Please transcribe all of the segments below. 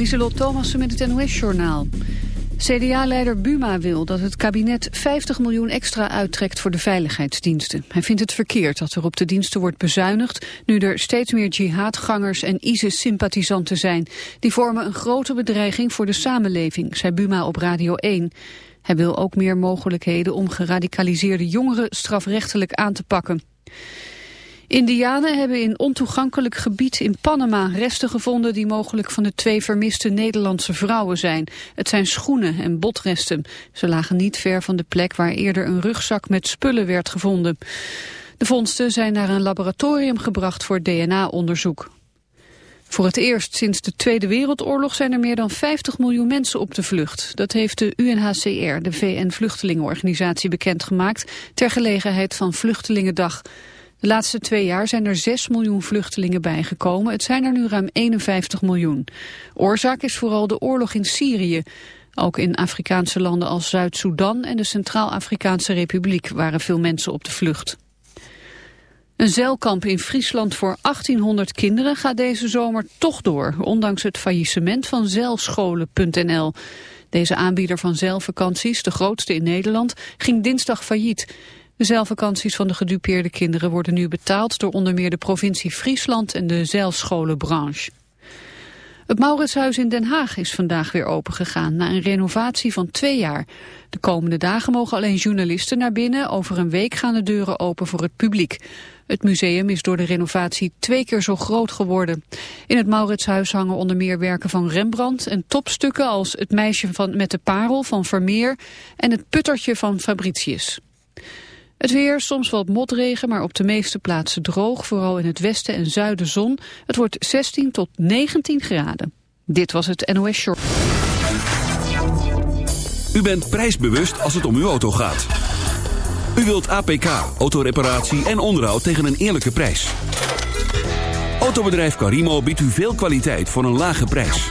Lieselot Thomassen met het NOS-journaal. CDA-leider Buma wil dat het kabinet 50 miljoen extra uittrekt voor de veiligheidsdiensten. Hij vindt het verkeerd dat er op de diensten wordt bezuinigd... nu er steeds meer jihadgangers en ISIS-sympathisanten zijn. Die vormen een grote bedreiging voor de samenleving, zei Buma op Radio 1. Hij wil ook meer mogelijkheden om geradicaliseerde jongeren strafrechtelijk aan te pakken. Indianen hebben in ontoegankelijk gebied in Panama resten gevonden die mogelijk van de twee vermiste Nederlandse vrouwen zijn. Het zijn schoenen en botresten. Ze lagen niet ver van de plek waar eerder een rugzak met spullen werd gevonden. De vondsten zijn naar een laboratorium gebracht voor DNA-onderzoek. Voor het eerst sinds de Tweede Wereldoorlog zijn er meer dan 50 miljoen mensen op de vlucht. Dat heeft de UNHCR, de VN-vluchtelingenorganisatie, bekendgemaakt ter gelegenheid van Vluchtelingendag. De laatste twee jaar zijn er 6 miljoen vluchtelingen bijgekomen. Het zijn er nu ruim 51 miljoen. Oorzaak is vooral de oorlog in Syrië. Ook in Afrikaanse landen als Zuid-Soedan en de Centraal-Afrikaanse Republiek waren veel mensen op de vlucht. Een zeilkamp in Friesland voor 1800 kinderen gaat deze zomer toch door, ondanks het faillissement van zeilscholen.nl. Deze aanbieder van zeilvakanties, de grootste in Nederland, ging dinsdag failliet. De zeilvakanties van de gedupeerde kinderen worden nu betaald door onder meer de provincie Friesland en de zeilscholenbranche. Het Mauritshuis in Den Haag is vandaag weer opengegaan na een renovatie van twee jaar. De komende dagen mogen alleen journalisten naar binnen. Over een week gaan de deuren open voor het publiek. Het museum is door de renovatie twee keer zo groot geworden. In het Mauritshuis hangen onder meer werken van Rembrandt en topstukken als Het meisje van, met de parel van Vermeer en Het puttertje van Fabricius. Het weer, soms wat motregen, maar op de meeste plaatsen droog. Vooral in het westen en zuiden zon. Het wordt 16 tot 19 graden. Dit was het NOS Short. U bent prijsbewust als het om uw auto gaat. U wilt APK, autoreparatie en onderhoud tegen een eerlijke prijs. Autobedrijf Carimo biedt u veel kwaliteit voor een lage prijs.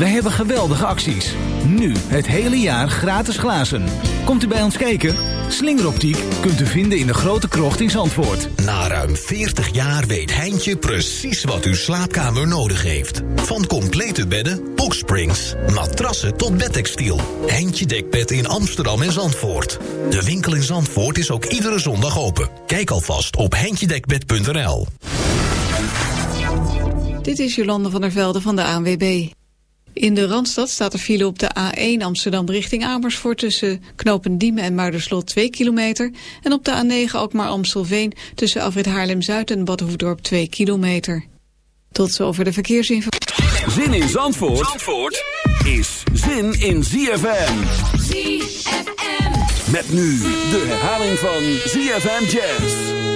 Wij hebben geweldige acties. Nu het hele jaar gratis glazen. Komt u bij ons kijken? Slingeroptiek kunt u vinden in de grote krocht in Zandvoort. Na ruim 40 jaar weet Heintje precies wat uw slaapkamer nodig heeft. Van complete bedden, boxsprings, matrassen tot bedtextiel. Heintje Dekbed in Amsterdam en Zandvoort. De winkel in Zandvoort is ook iedere zondag open. Kijk alvast op heintjedekbed.nl. Dit is Jolande van der Velde van de ANWB. In de Randstad staat er file op de A1 Amsterdam richting Amersfoort... tussen Knopendiemen en Muiderslot 2 kilometer... en op de A9 ook maar Amstelveen tussen Afrit Haarlem-Zuid en Badhoefdorp 2 kilometer. Tot zover de verkeersinformatie. Zin in Zandvoort, Zandvoort is zin in ZFM. ZFM. Met nu de herhaling van ZFM Jazz.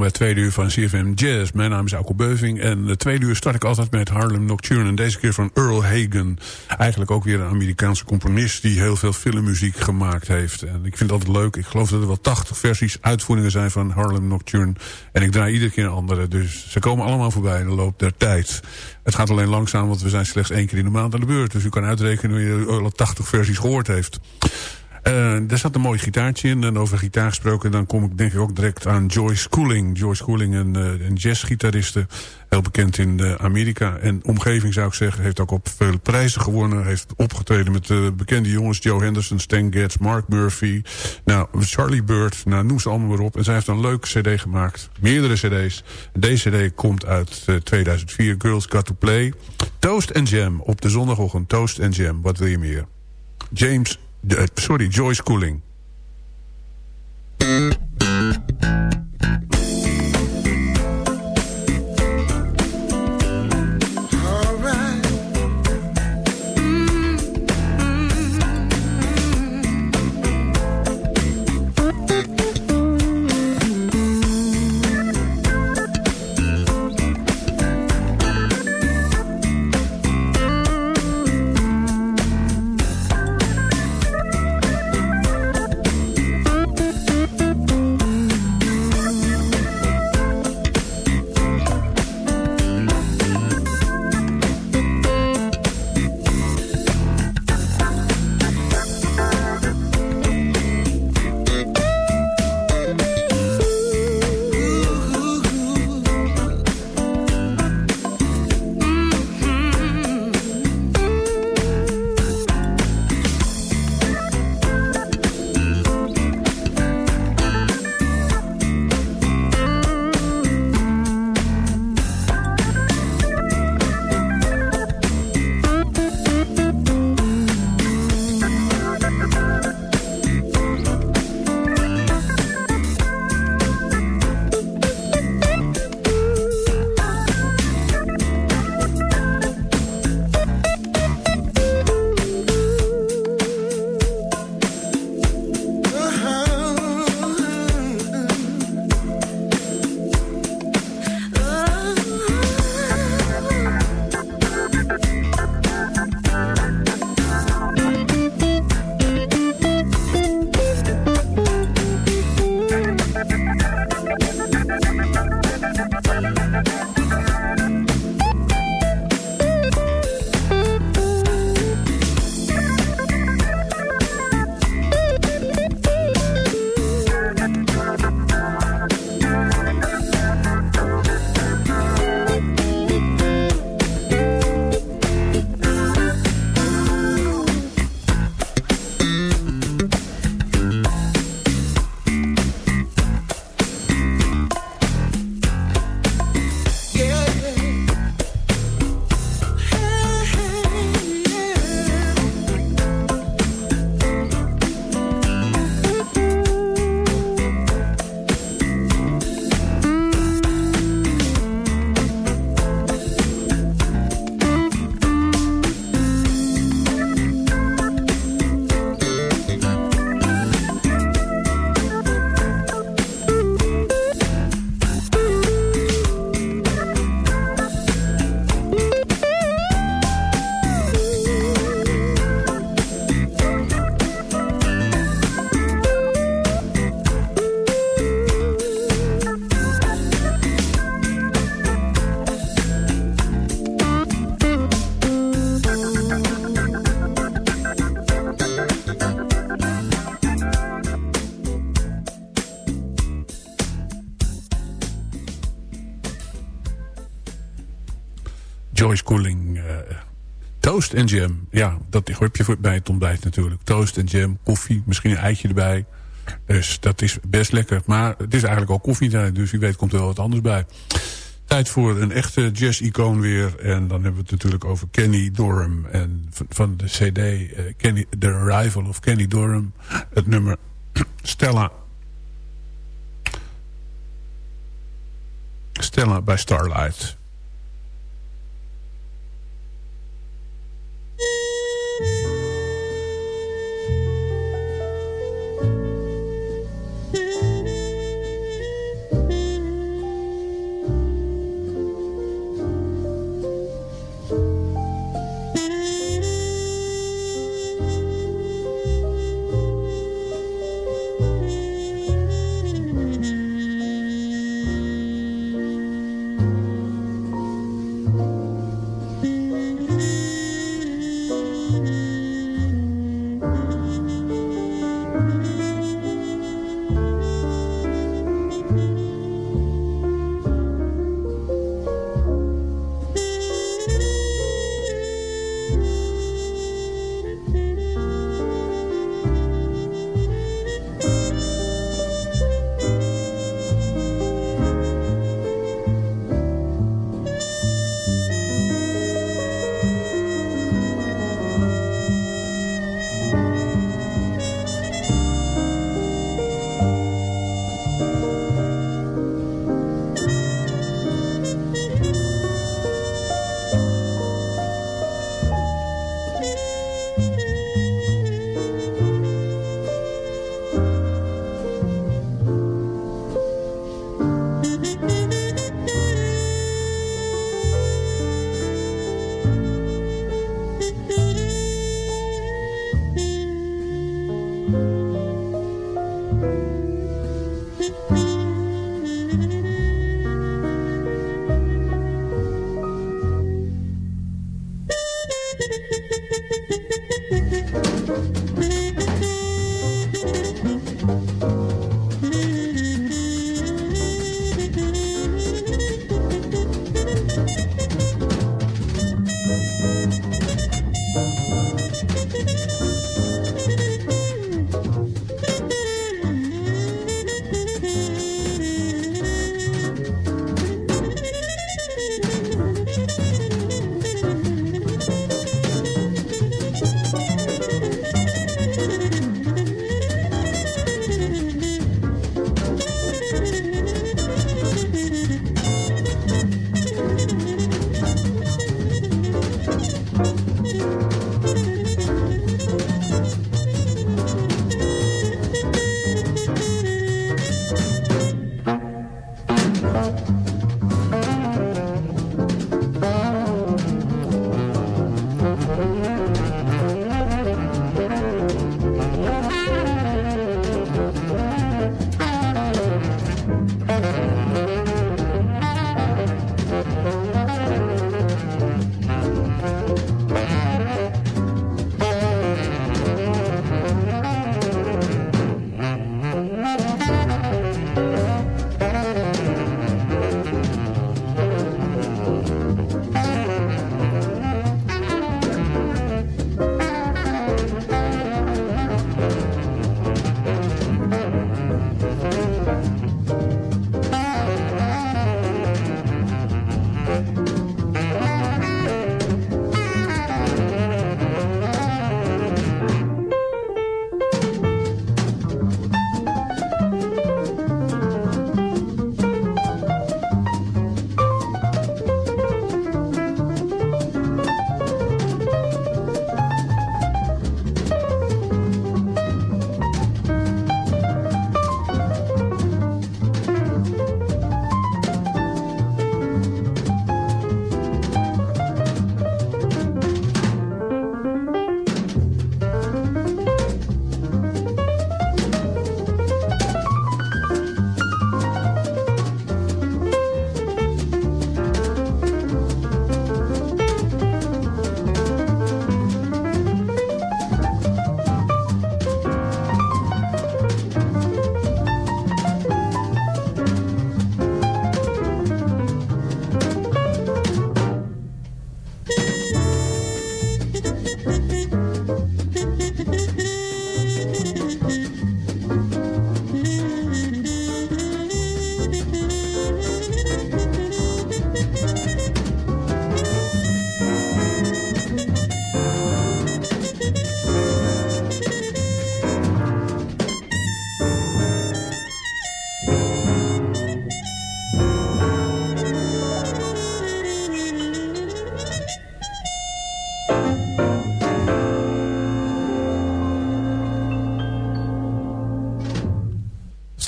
Bij het tweede uur van CFM Jazz. Mijn naam is Alko Beuving en het tweede uur start ik altijd met Harlem Nocturne. En deze keer van Earl Hagen. Eigenlijk ook weer een Amerikaanse componist die heel veel filmmuziek gemaakt heeft. En ik vind het altijd leuk. Ik geloof dat er wel 80 versies, uitvoeringen zijn van Harlem Nocturne. En ik draai iedere keer een andere. Dus ze komen allemaal voorbij in de loop der tijd. Het gaat alleen langzaam, want we zijn slechts één keer in de maand aan de beurt. Dus u kan uitrekenen hoe je alle 80 versies gehoord heeft. Uh, er zat een mooi gitaartje in. En over gitaar gesproken, dan kom ik denk ik ook direct aan Joyce Cooling. Joyce Cooling, een, uh, een jazzgitariste. Heel bekend in uh, Amerika. En omgeving zou ik zeggen. Heeft ook op veel prijzen gewonnen. Heeft opgetreden met de bekende jongens. Joe Henderson, Stan Getz, Mark Murphy. Nou, Charlie Bird. Nou, noem ze allemaal maar op. En zij heeft een leuke cd gemaakt. Meerdere cd's. Deze cd komt uit 2004. Girls Got To Play. Toast and Jam. Op de zondagochtend. Toast and Jam. Wat wil je meer? James uh, sorry, Joyce Cooling. Toast en jam. Ja, dat heb je bij het ontbijt natuurlijk. Toast en jam, koffie, misschien een eitje erbij. Dus dat is best lekker. Maar het is eigenlijk al koffietijd, dus wie weet komt er wel wat anders bij. Tijd voor een echte jazz-icoon weer. En dan hebben we het natuurlijk over Kenny Dorham. En van de cd uh, Kenny, The Arrival of Kenny Dorham. Het nummer Stella. Stella by Starlight.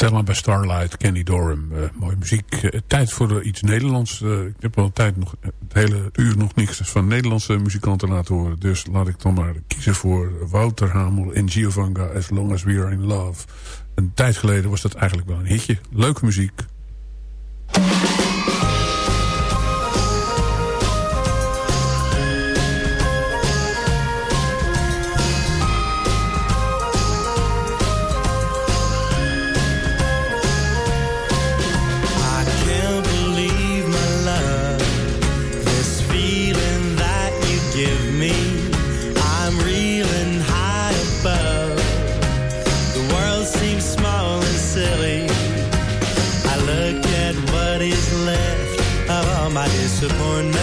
Stella bij Starlight, Kenny Dorham. Uh, mooie muziek. Uh, tijd voor iets Nederlands. Uh, ik heb al tijd nog, het hele uur nog niks van Nederlandse muzikanten laten horen. Dus laat ik dan maar kiezen voor Wouter Hamel en Giovanna As Long As We Are In Love. Een tijd geleden was dat eigenlijk wel een hitje. Leuke muziek. upon me.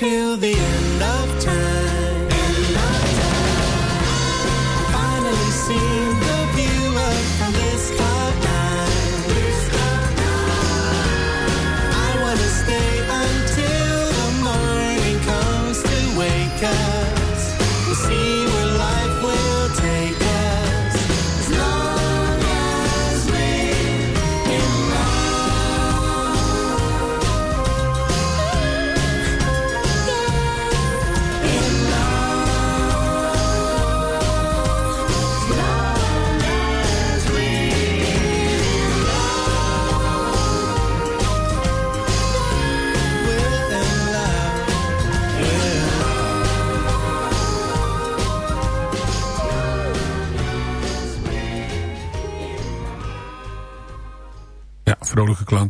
till the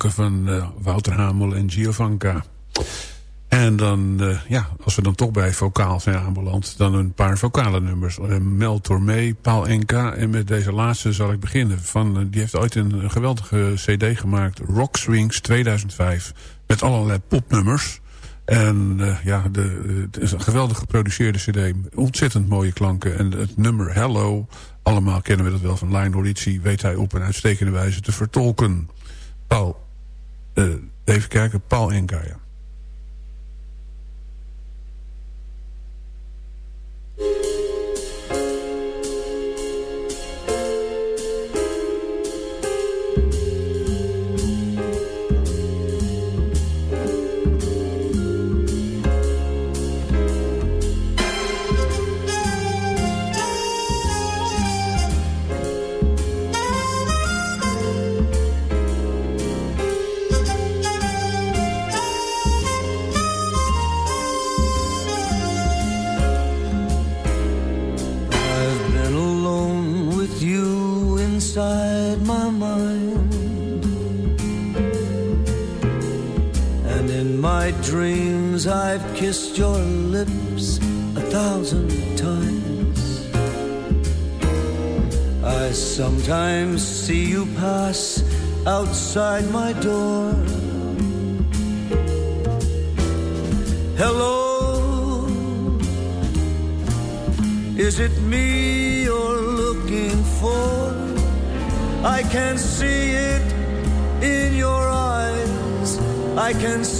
van uh, Wouter Hamel en Giovanka. En dan, uh, ja, als we dan toch bij vocaal zijn aanbeland... dan een paar vocale nummers. Uh, Mel Tormé, Paul Enka. En met deze laatste zal ik beginnen. Van, die heeft ooit een, geweldige cd gemaakt. Rock Swings 2005. Met allerlei popnummers. En ja, de, het is een geweldig geproduceerde cd. Ontzettend mooie klanken. En het nummer Hello... allemaal kennen we dat wel van Lionel Richie... weet hij op een uitstekende wijze te vertolken... Paul, even kijken, Paul Enka. I can see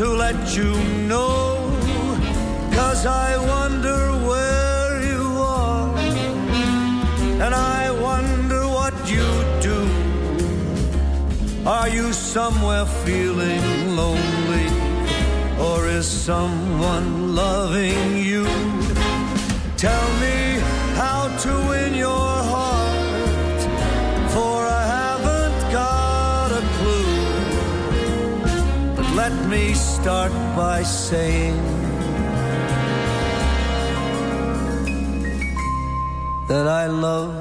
to let you know, cause I wonder where you are, and I wonder what you do. Are you somewhere feeling lonely, or is someone loving you? Tell me how to win your me start by saying that I love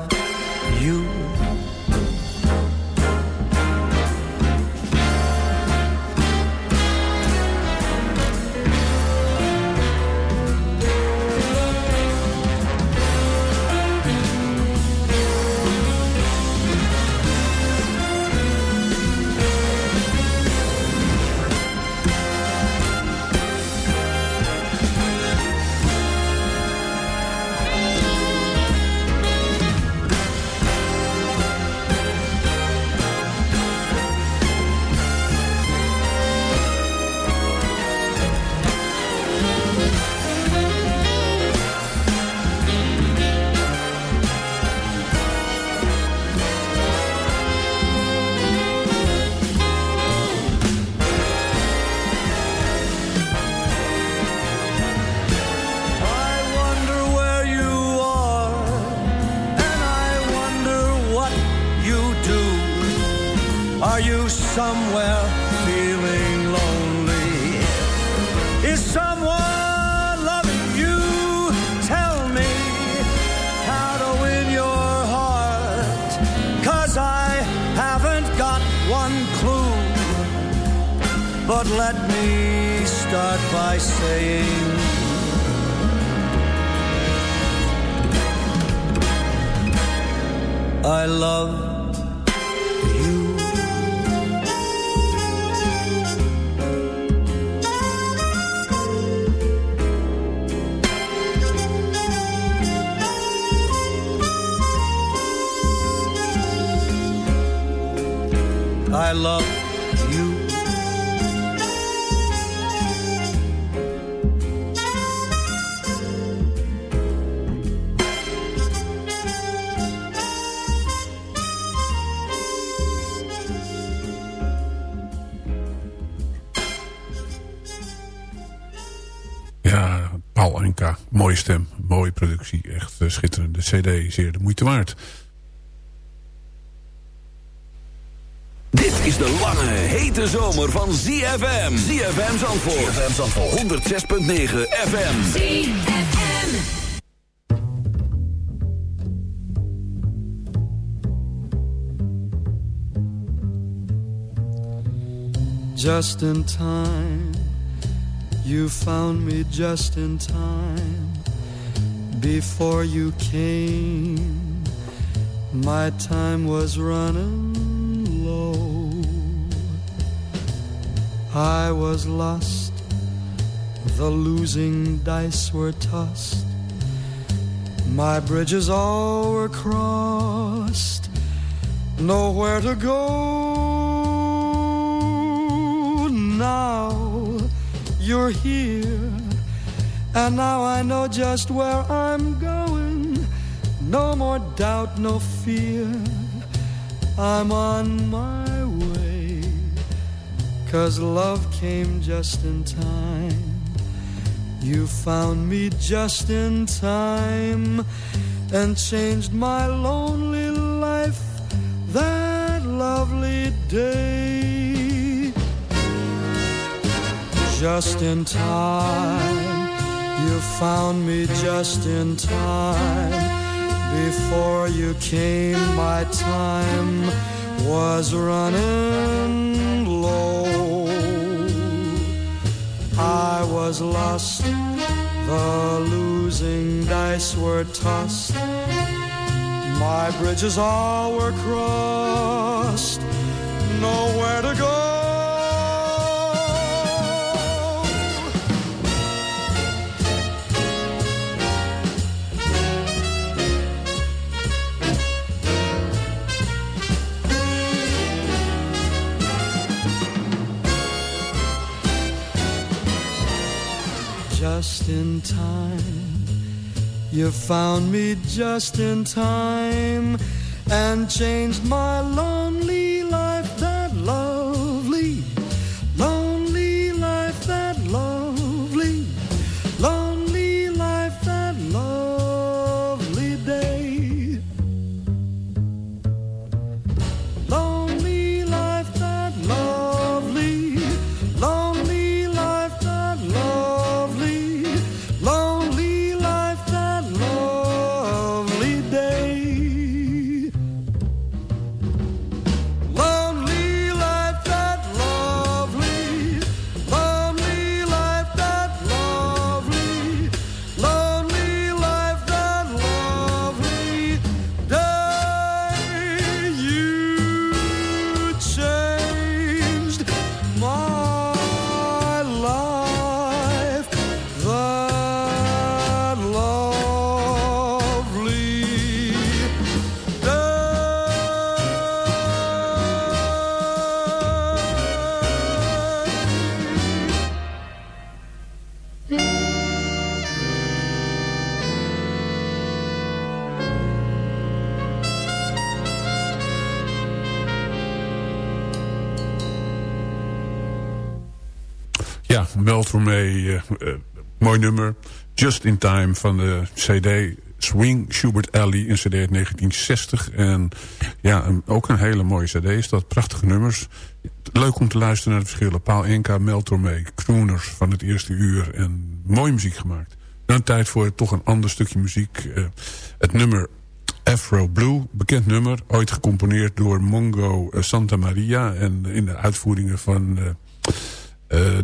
schitterende cd, zeer de moeite waard. Dit is de lange, hete zomer van ZFM. ZFM Zandvoort. ZFM Zandvoort. 106.9 FM. just in time. You found me just in time. Before you came. My time was running low. I was lost, the losing dice were tossed. My bridges all were crossed, nowhere to go. Now you're here, and now I know just where I'm going. No more doubt, no fear, I'm on my way. Cause love came just in time. You found me just in time and changed my lonely life that lovely day. Just in time, you found me just in time. Before you came, my time was running low. I was lost, the losing dice were tossed. My bridges all were crossed, nowhere to go. In time, you found me just in time and changed my lonely Ja, Mel Tormé, eh, eh, mooi nummer. Just in Time van de CD Swing Schubert Alley, een CD uit 1960. En ja, ook een hele mooie CD is dat. Prachtige nummers. Leuk om te luisteren naar de verschillen. Paul Enka, Mel Tormé, crooners van het eerste uur. En mooie muziek gemaakt. Dan tijd voor toch een ander stukje muziek. Eh, het nummer Afro Blue, bekend nummer. Ooit gecomponeerd door Mongo Santa Maria. En in de uitvoeringen van...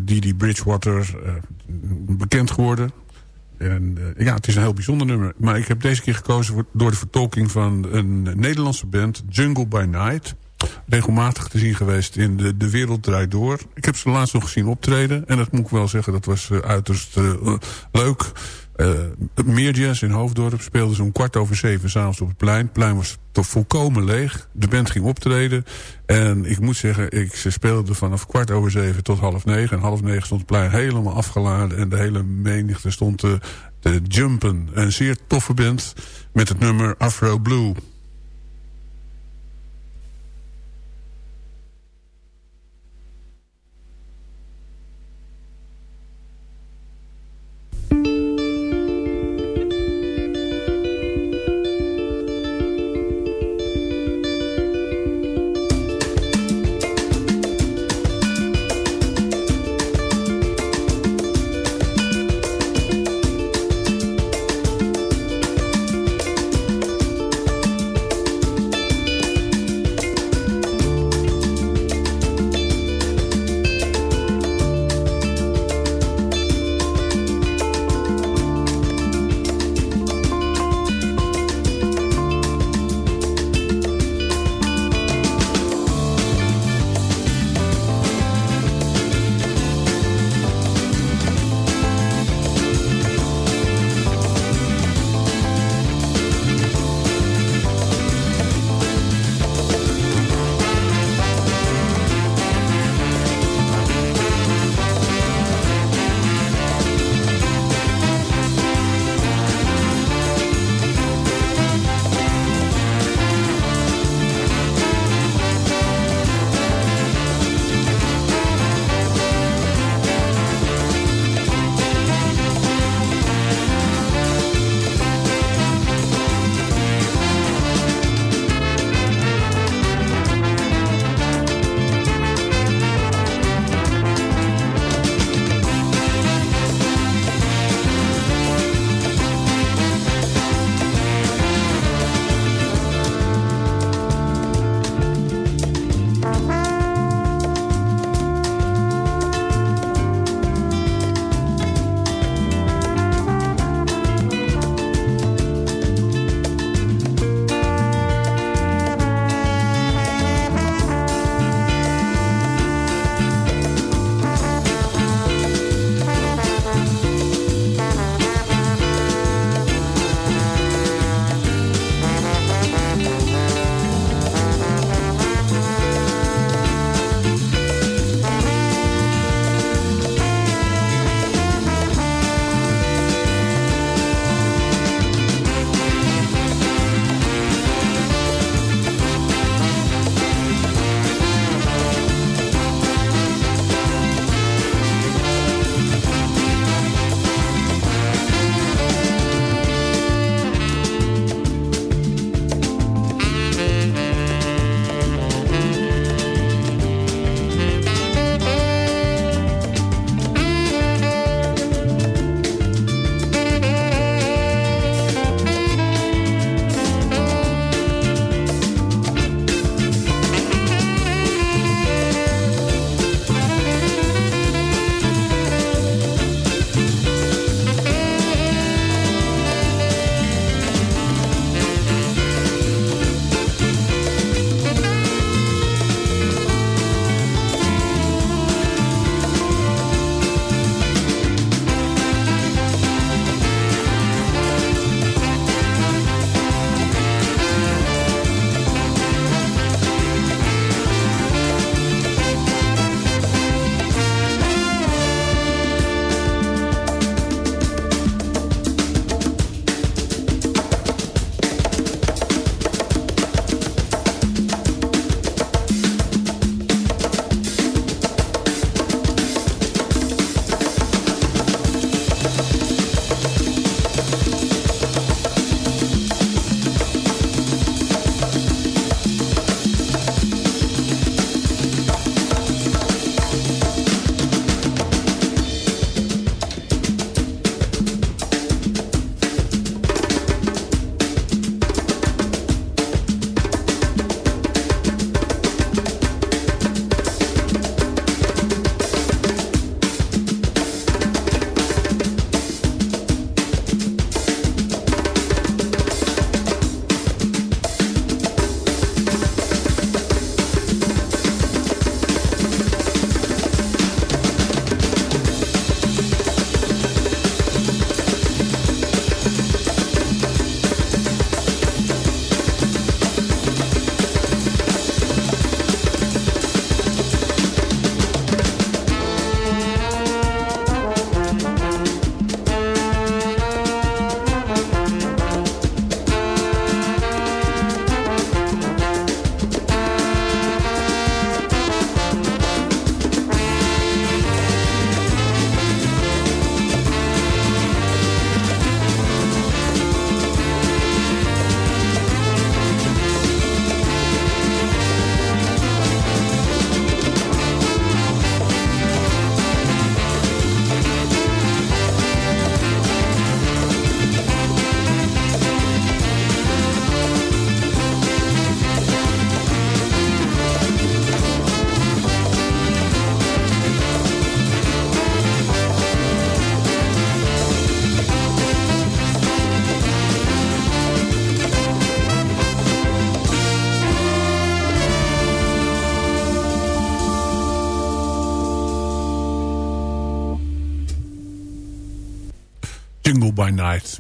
Didi Bridgewater, eh, bekend geworden. En eh, ja, het is een heel bijzonder nummer. Maar ik heb deze keer gekozen voor, door de vertolking van een Nederlandse band, Jungle by Night. Regelmatig te zien geweest in de, de Wereld Draait Door. Ik heb ze laatst nog gezien optreden. En dat moet ik wel zeggen, dat was eh, uiterst eh, leuk. Eh, meer jazz in Hoofddorp speelden ze kwart over zeven s'avonds op het plein. Het plein was toch volkomen leeg. De band ging optreden. En ik moet zeggen, ik, ze speelden vanaf kwart over zeven tot half negen. En half negen stond het plein helemaal afgeladen. En de hele menigte stond te, te jumpen. Een zeer toffe band met het nummer Afro Blue.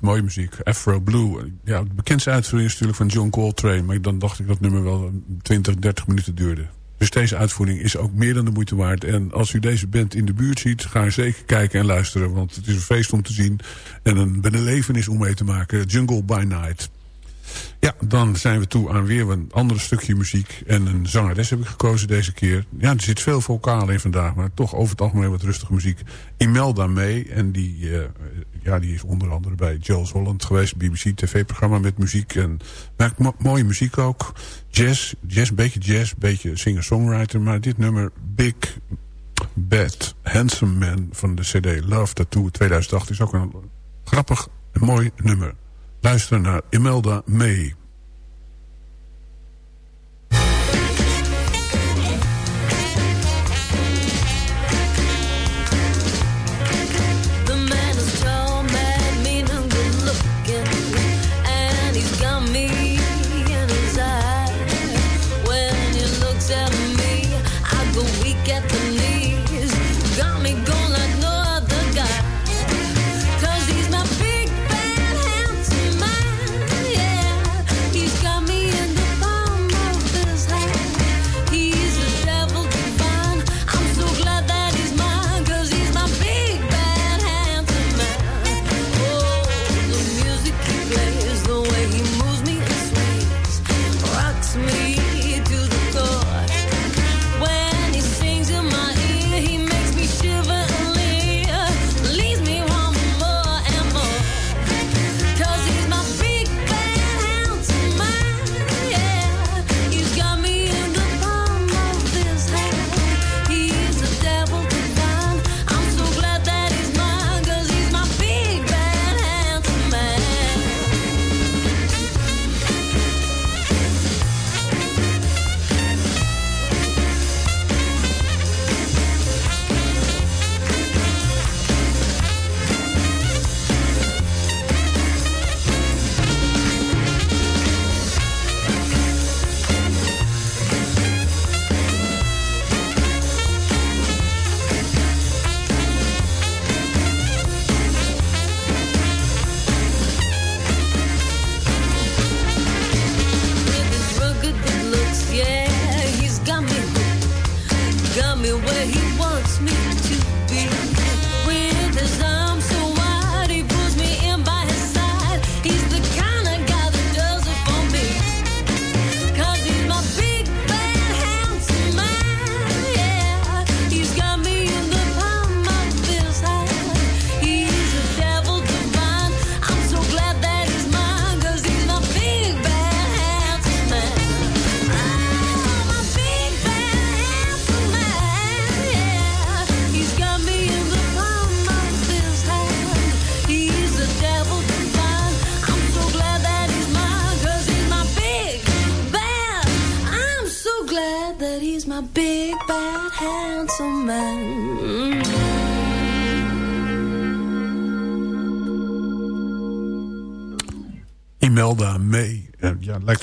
Mooie muziek. Afro Blue. Ja, de bekendste uitvoering is natuurlijk van John Coltrane. Maar dan dacht ik dat nummer wel 20, 30 minuten duurde. Dus deze uitvoering is ook meer dan de moeite waard. En als u deze band in de buurt ziet, ga zeker kijken en luisteren. Want het is een feest om te zien. En een belevenis om mee te maken. Jungle by Night. Ja, dan zijn we toe aan weer een ander stukje muziek. En een zangeres heb ik gekozen deze keer. Ja, er zit veel vocaal in vandaag, maar toch over het algemeen wat rustige muziek. Imelda mee. En die, uh, ja, die is onder andere bij Jules Holland geweest. BBC TV-programma met muziek. En maakt mooie muziek ook. Jazz, jazz, beetje jazz, beetje singer-songwriter. Maar dit nummer, Big Bad Handsome Man van de CD Love Tattoo 2008... is ook een grappig mooi nummer. Luisteren naar Imelda May.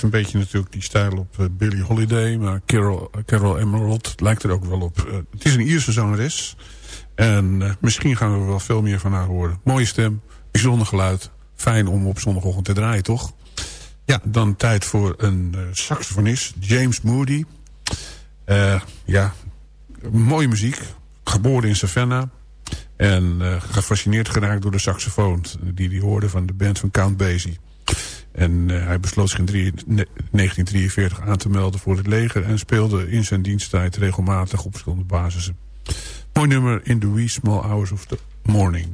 Een beetje natuurlijk die stijl op uh, Billie Holiday. Maar Carol, Carol Emerald lijkt er ook wel op. Uh, het is een Ierse zangeres. En uh, misschien gaan we wel veel meer van haar horen. Mooie stem, bijzonder geluid. Fijn om op zondagochtend te draaien, toch? Ja, dan tijd voor een saxofonist. James Moody. ja, mooie muziek. Geboren in Savannah. En gefascineerd geraakt door de saxofoon. Die hij hoorde van de band van Count Basie. En uh, hij besloot zich in 1943 aan te melden voor het leger... en speelde in zijn diensttijd regelmatig op verschillende basissen. Mooi nummer in the wee small hours of the morning.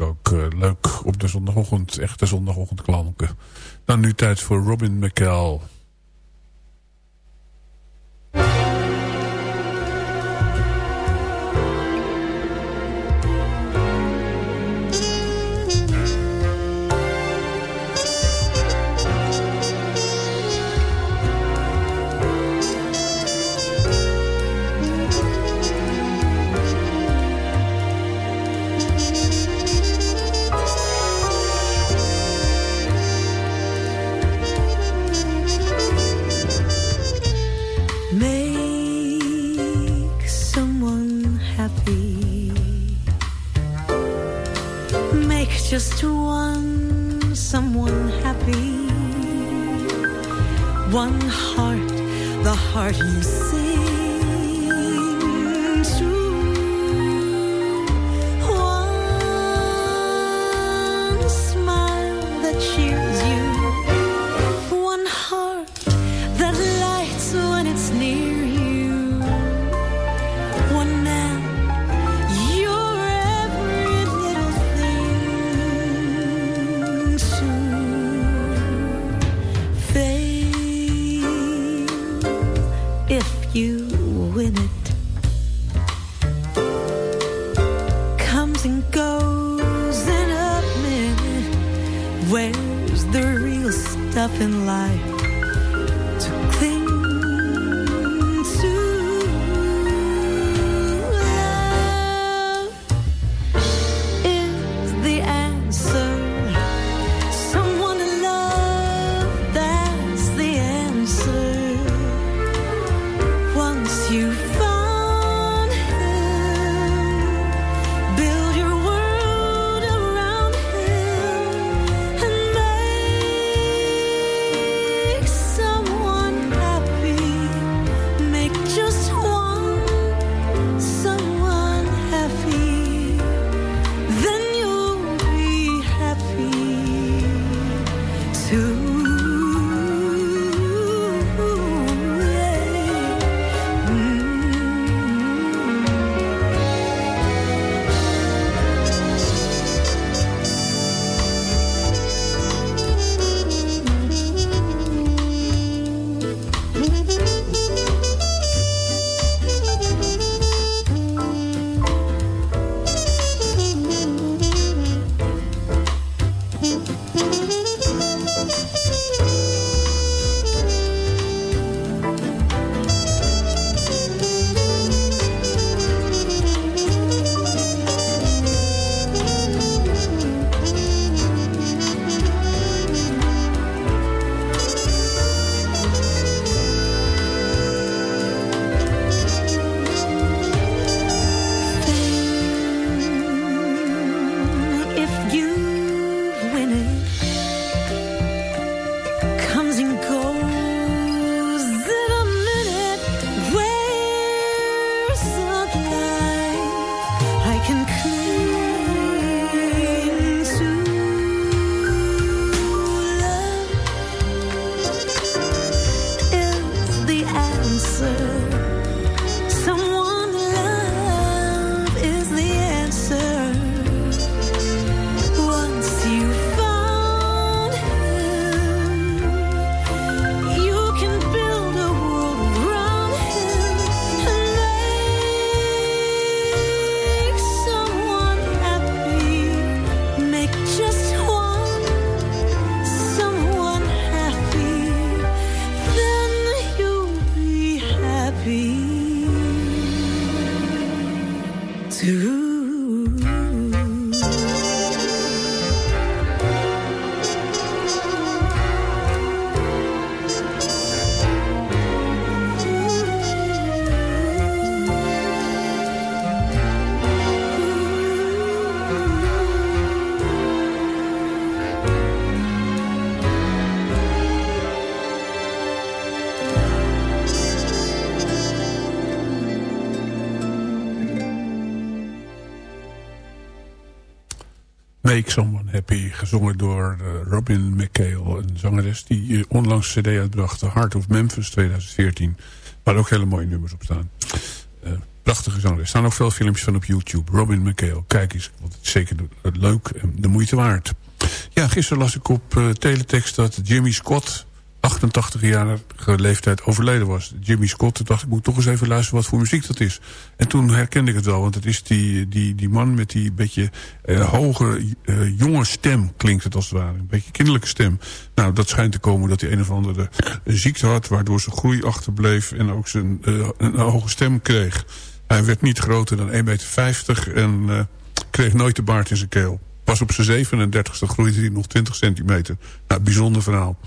Ook. Uh, leuk op de zondagochtend. Echte zondagochtendklanken. Dan nu tijd voor Robin McCall. Make Someone Happy, gezongen door uh, Robin McHale, een zangeres die uh, onlangs cd uitbracht, Heart of Memphis 2014, waar ook hele mooie nummers op staan. Uh, prachtige zangeres. Er staan ook veel filmpjes van op YouTube. Robin McHale, kijk eens, want het is zeker leuk en de moeite waard. Ja, gisteren las ik op teletext dat Jimmy Scott 88-jarige leeftijd overleden was. Jimmy Scott, toen dacht ik, moet toch eens even luisteren wat voor muziek dat is. En toen herkende ik het wel, want het is die, die, die man met die beetje uh, hoge, uh, jonge stem, klinkt het als het ware. Een beetje kinderlijke stem. Nou, dat schijnt te komen dat hij een of andere ziekte had, waardoor zijn groei achterbleef en ook zijn, een hoge stem kreeg. Hij werd niet groter dan 1,50 meter en kreeg nooit de baard in zijn keel. Pas op zijn 37ste groeide hij nog 20 centimeter. Nou, bijzonder verhaal.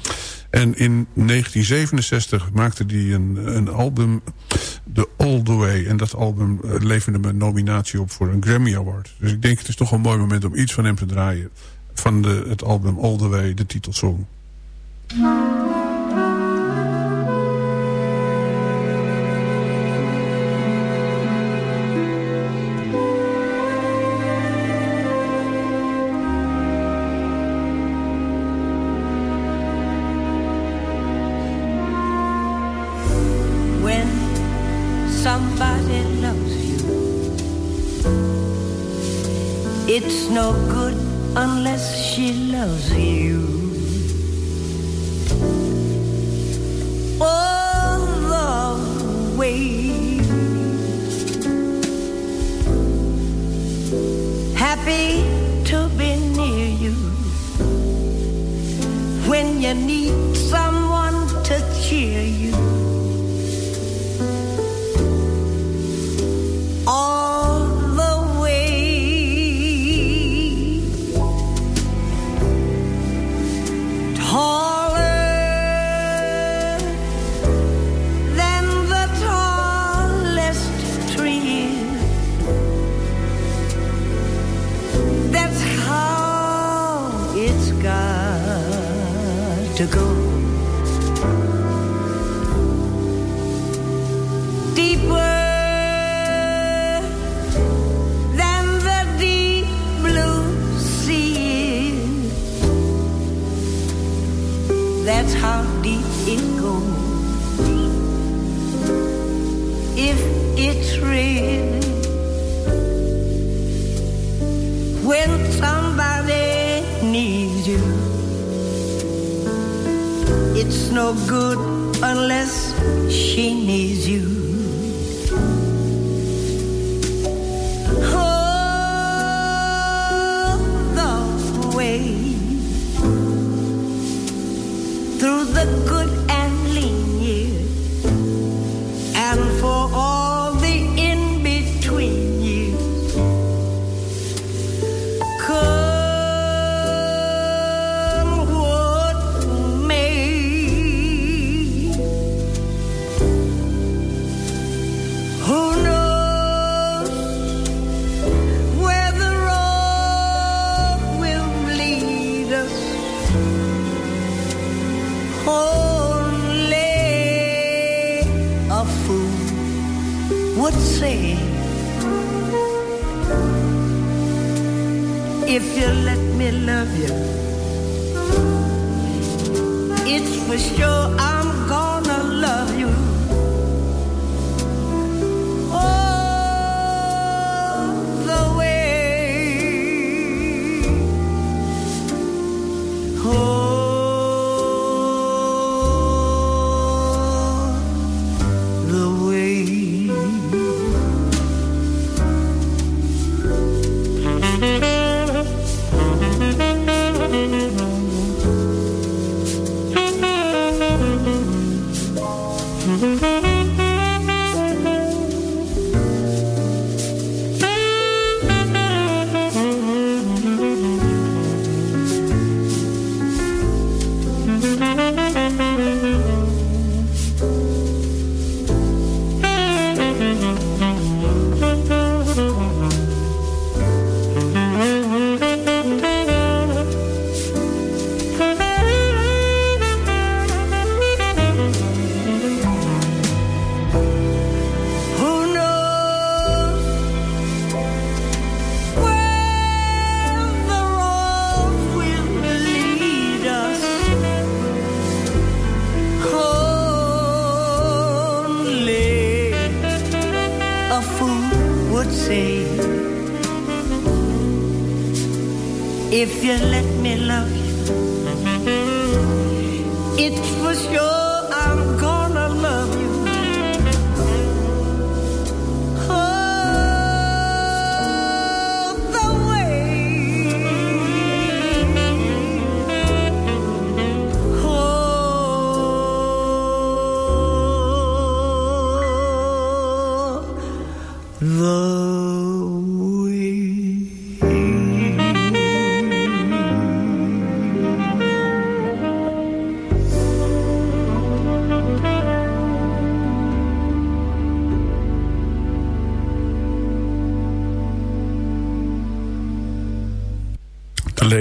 En in 1967 maakte hij een, een album, The All The Way. En dat album eh, leverde me een nominatie op voor een Grammy Award. Dus ik denk het is toch een mooi moment om iets van hem te draaien. Van de, het album All The Way, de titelsong.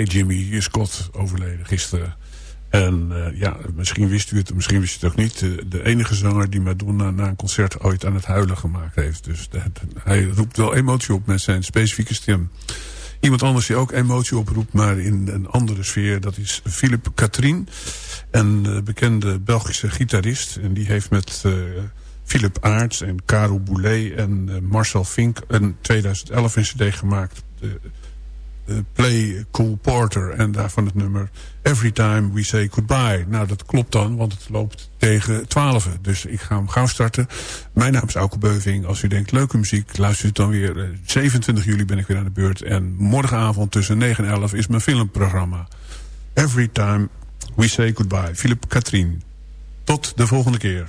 Jimmy Scott overleden gisteren. En eh, ja, misschien wist u het, misschien wist u het ook niet. De, de enige zanger die Madonna na een concert ooit aan het huilen gemaakt heeft. Dus hij roept wel emotie op met zijn specifieke stem. Iemand anders die ook emotie oproept, maar in een andere sfeer. Dat is Philippe Katrien. Een eh, bekende Belgische gitarist. En die heeft met eh Philip Aerts en Karel Boulet en eh, Marcel Fink... een 2011 een cd gemaakt... Eh, Play Cool Porter en daarvan het nummer Every Time We Say Goodbye. Nou, dat klopt dan, want het loopt tegen 12. Dus ik ga hem gauw starten. Mijn naam is Auke Beuving. Als u denkt, leuke muziek, luister het dan weer. Eh, 27 juli ben ik weer aan de beurt. En morgenavond tussen 9 en 11 is mijn filmprogramma. Every Time We Say Goodbye. Philip Katrien. Tot de volgende keer.